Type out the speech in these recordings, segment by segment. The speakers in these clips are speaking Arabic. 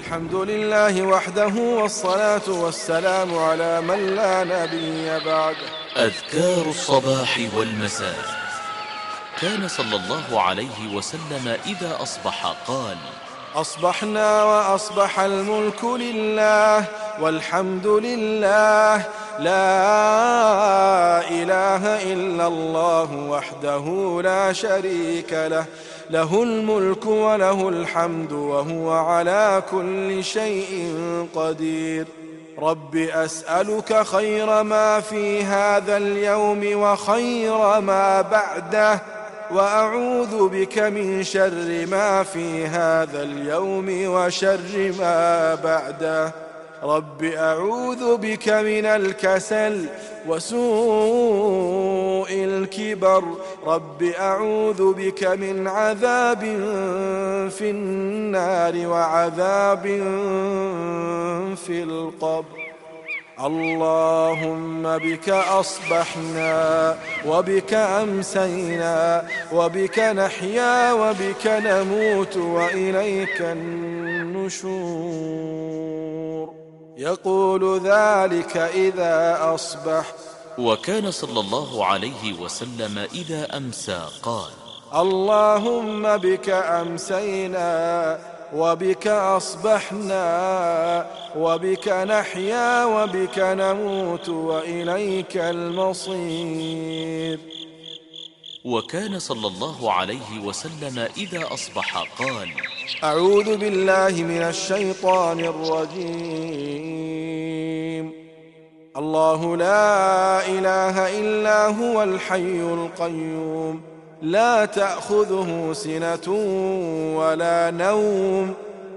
الحمد لله وحده والصلاة والسلام على من لا نبي بعده أذكار الصباح والمساء. كان صلى الله عليه وسلم إذا أصبح قال أصبحنا وأصبح الملك لله والحمد لله. لا إله إلا الله وحده لا شريك له. له الملك وله الحمد وهو على كل شيء قدير. رب أسألك خير ما في هذا اليوم وخير ما بعده وأعوذ بك من شر ما في هذا اليوم وشر ما بعده. رب أعوذ بك من الكسل وسوء الكبر رب أعوذ بك من عذاب في النار وعذاب في القبر اللهم بك أصبحنا وبك أمسينا وبك نحيا وبك نموت وإليك النشور يقول ذلك إذا أصبح. وكان صلى الله عليه وسلم إذا أمسى قال اللهم بك أمسينا وبك أصبحنا وبك نحيا وبك نموت وإليك المصير. وكان صلى الله عليه وسلم إذا أصبح قال أعوذ بالله من الشيطان الرجيم. الله لا إله إلا هو الحي القيوم. لا تأخذه سنة ولا نوم.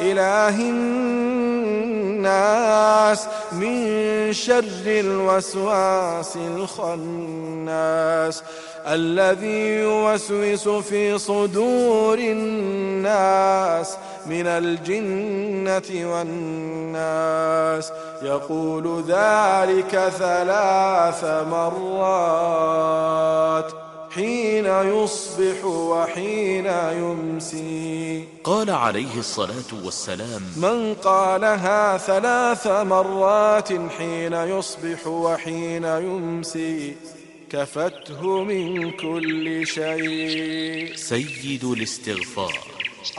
إله الناس من شر الوسواس الخناس الذي يوسوس في صدور الناس من الجنة والناس. يقول ذلك ثلاث مرات. حين يصبح وحين يمسي. قال عليه الصلاة والسلام من قالها ثلاث مرات حين يصبح وحين يمسي كفته من كل شيء. سيد الاستغفار.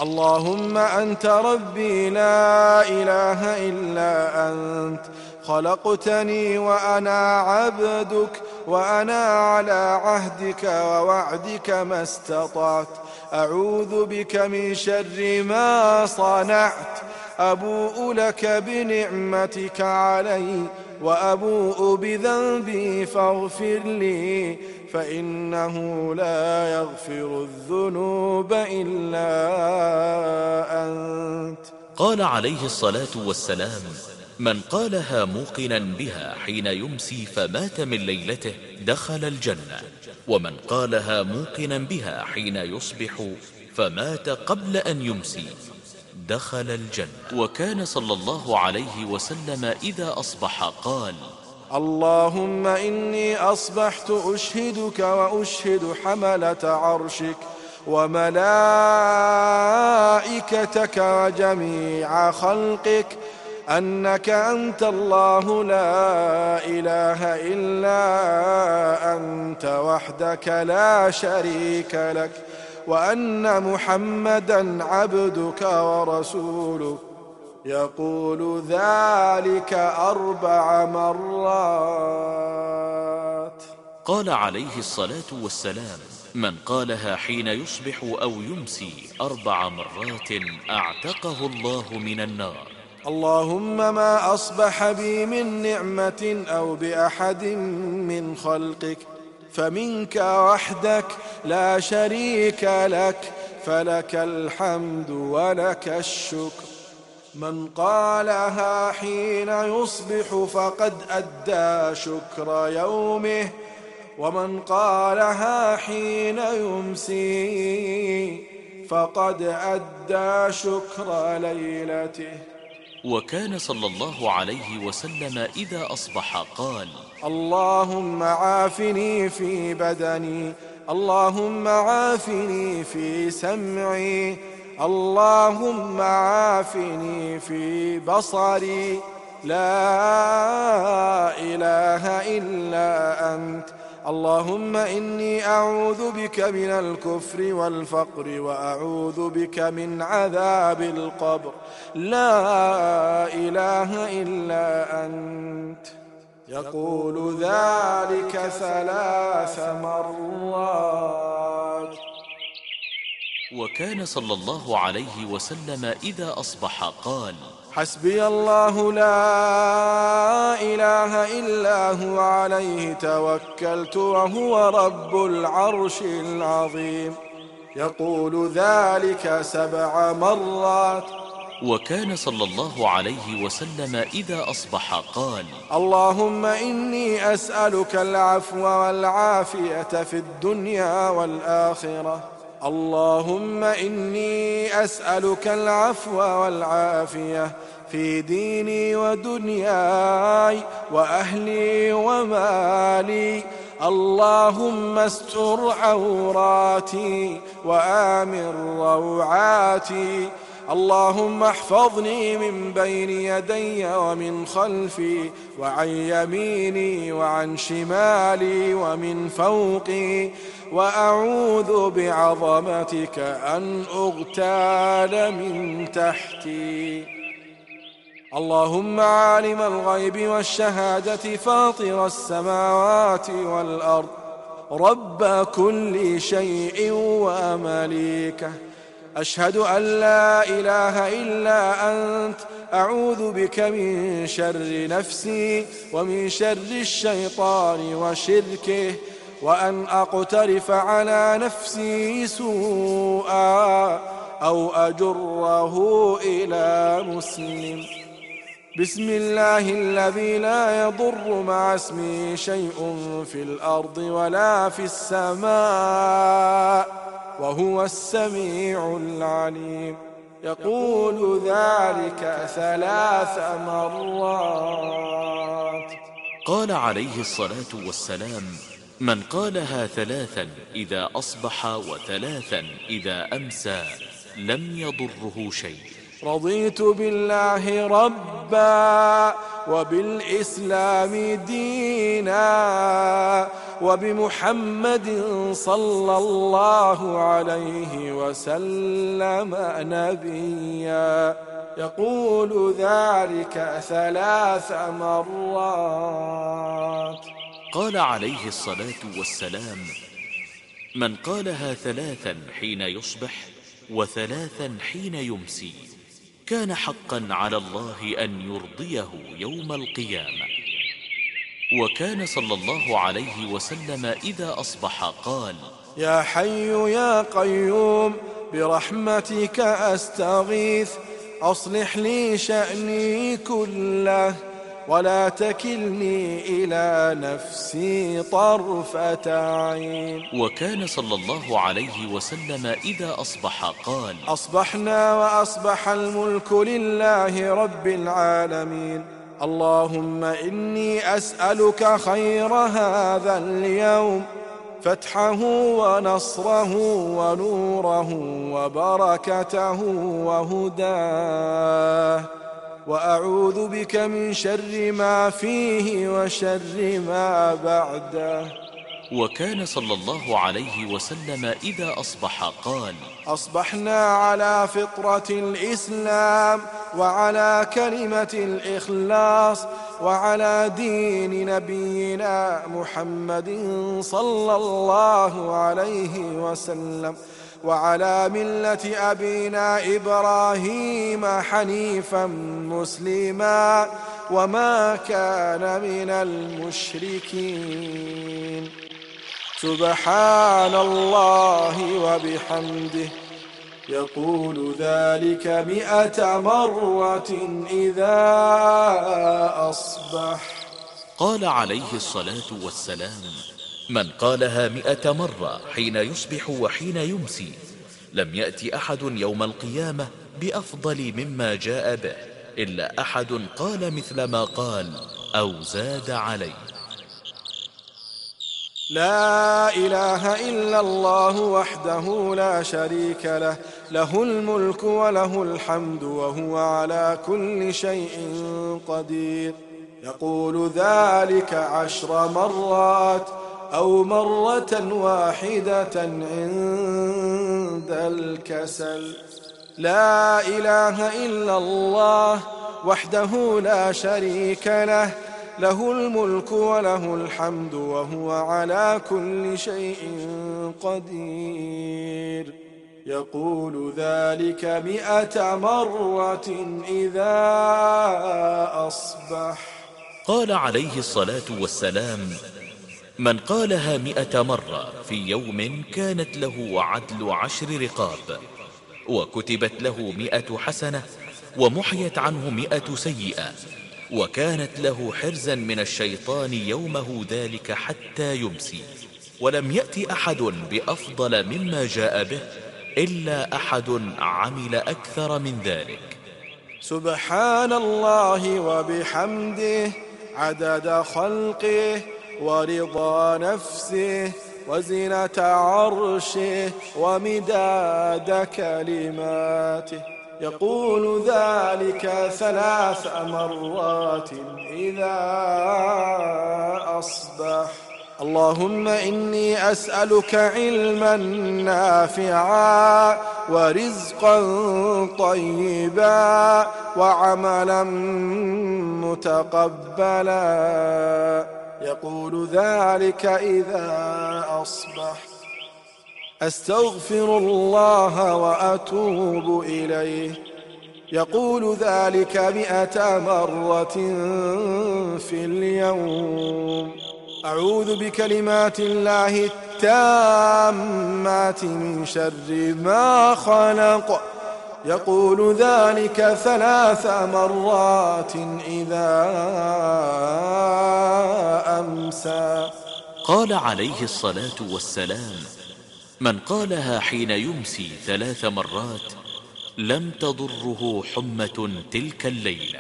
اللهم أنت ربي لا إله إلا أنت خلقتني وأنا عبدك وأنا على عهدك ووعدك ما استطعت. أعوذ بك من شر ما صنعت. أبوء لك بنعمتك علي وأبوء بذنبي فاغفر لي فإنه لا يغفر الذنوب إلا أنت. قال عليه الصلاة والسلام من قالها موقنا بها حين يمسي فمات من ليلته دخل الجنة. ومن قالها موقنا بها حين يصبح فمات قبل أن يمسي دخل الجنة. وكان صلى الله عليه وسلم إذا أصبح قال اللهم إني أصبحت أشهدك وأشهد حملة عرشك وملائكتك وجميع خلقك أنك أنت الله لا إله إلا أنت وحدك لا شريك لك وأن محمدا عبدك ورسولك. يقول ذلك أربع مرات. قال عليه الصلاة والسلام من قالها حين يصبح أو يمسي أربع مرات أعتقه الله من النار. اللهم ما أصبح بي من نعمة أو بأحد من خلقك فمنك وحدك لا شريك لك فلك الحمد ولك الشكر. من قالها حين يصبح فقد أدى شكر يومه ومن قالها حين يمسي فقد أدى شكر ليلته. وكان صلى الله عليه وسلم إذا أصبح قال اللهم عافني في بدني اللهم عافني في سمعي اللهم عافني في بصري. لا إله إلا أنت اللهم إني أعوذ بك من الكفر والفقر وأعوذ بك من عذاب القبر. لا إله إلا أنت. يقول ذلك ثلاث مرات. وكان صلى الله عليه وسلم إذا أصبح قال حسبي الله لا إله إلا هو عليه توكلت وهو رب العرش العظيم. يقول ذلك سبع مرات. وكان صلى الله عليه وسلم إذا أصبح قال اللهم إني أسألك العفو والعافية في الدنيا والآخرة. اللهم إني أسألك العفو والعافية في ديني ودنياي وأهلي ومالي. اللهم استر عوراتي وآمن روعاتي. اللهم احفظني من بين يدي ومن خلفي وعن يميني وعن شمالي ومن فوقي وأعوذ بعظمتك أن أغتال من تحتي. اللهم عالم الغيب والشهادة فاطر السماوات والأرض رب كل شيء ومليكه. أشهد أن لا إله إلا أنت. أعوذ بك من شر نفسي ومن شر الشيطان وشركه وأن أقترف على نفسي سوءا أو أجره إلى مسلم. بسم الله الذي لا يضر مع اسمه شيء في الأرض ولا في السماء. وهو السميع العليم. يقول ذلك ثلاث مرات. قال عليه الصلاة والسلام من قالها ثلاثا إذا أصبح وثلاثا إذا أمسى لم يضره شيء. رضيت بالله ربا وبالإسلام دينا. وبمحمد صلى الله عليه وسلم نبيا. يقول ذلك ثلاث مرات. قال عليه الصلاة والسلام من قالها ثلاثا حين يصبح وثلاثا حين يمسي كان حقا على الله أن يرضيه يوم القيامة. وكان صلى الله عليه وسلم إذا أصبح قال يا حي يا قيوم برحمتك أستغيث أصلح لي شأني كله ولا تكلني إلى نفسي طرفة عين. وكان صلى الله عليه وسلم إذا أصبح قال أصبحنا وأصبح الملك لله رب العالمين. اللهم إني أسألك خير هذا اليوم فتحه ونصره ونوره وبركته وهداه. وأعوذ بك من شر ما فيه وشر ما بعده. وكان صلى الله عليه وسلم إذا أصبح قال أصبحنا على فطرة الإسلام وعلى كلمة الإخلاص وعلى دين نبينا محمد صلى الله عليه وسلم وعلى ملة أبينا إبراهيم حنيفا مسلما وما كان من المشركين. سبحان الله وبحمده. يقول ذلك مئة مرة إذا أصبح. قال عليه الصلاة والسلام من قالها مئة مرة حين يصبح وحين يمسي لم يأتي أحد يوم القيامة بأفضل مما جاء به إلا أحد قال مثل ما قال أو زاد عليه. لا إله إلا الله وحده لا شريك له له الملك وله الحمد وهو على كل شيء قدير. يقول ذلك عشر مرات أو مرة واحدة عند الكسل. لا إله إلا الله وحده لا شريك له له الملك وله الحمد وهو على كل شيء قدير. يقول ذلك مئة مرة إذا أصبح. قال عليه الصلاة والسلام من قالها مئة مرة في يوم كانت له عدل عشر رقاب وكتبت له مئة حسنة ومحيت عنه مئة سيئة وكانت له حرزا من الشيطان يومه ذلك حتى يمسي. ولم يأت أحد بأفضل مما جاء به إلا أحد عمل أكثر من ذلك. سبحان الله وبحمده عدد خلقه ورضا نفسه وزنة عرشه ومداد كلماته. يقول ذلك ثلاث مرات إذا أصبح. اللهم إني أسألك علما نافعا ورزقا طيبا وعملا متقبلا. يقول ذلك إذا أصبح. أستغفر الله وأتوب إليه. يقول ذلك مئة مرة في اليوم. أعوذ بكلمات الله التامات من شر ما خلق. يقول ذلك ثلاث مرات إذا أمسى. قال عليه الصلاة والسلام من قالها حين يمسي ثلاث مرات لم تضره حمة تلك الليلة.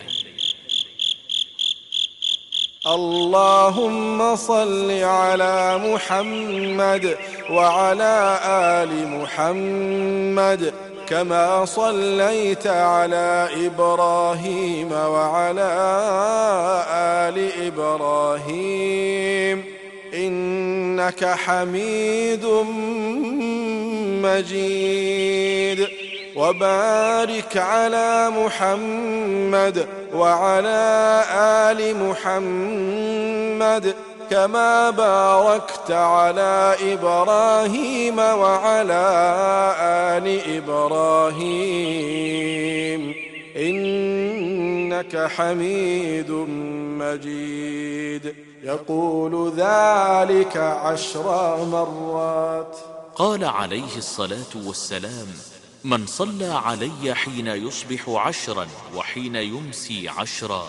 اللهم صل على محمد وعلى آل محمد كما صليت على إبراهيم وعلى آل إبراهيم. إنك حميد مجيد. وبارك على محمد وعلى آل محمد كما باركت على إبراهيم وعلى آل إبراهيم. إنك حميد مجيد. يقول ذلك عشر مرات. قال عليه الصلاة والسلام من صلى علي حين يصبح عشرا وحين يمسي عشرا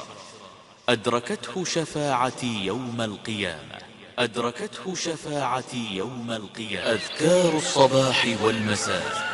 أدركته شفاعتي يوم القيامة. أدركته شفاعتي يوم القيامة. أذكار الصباح والمساء.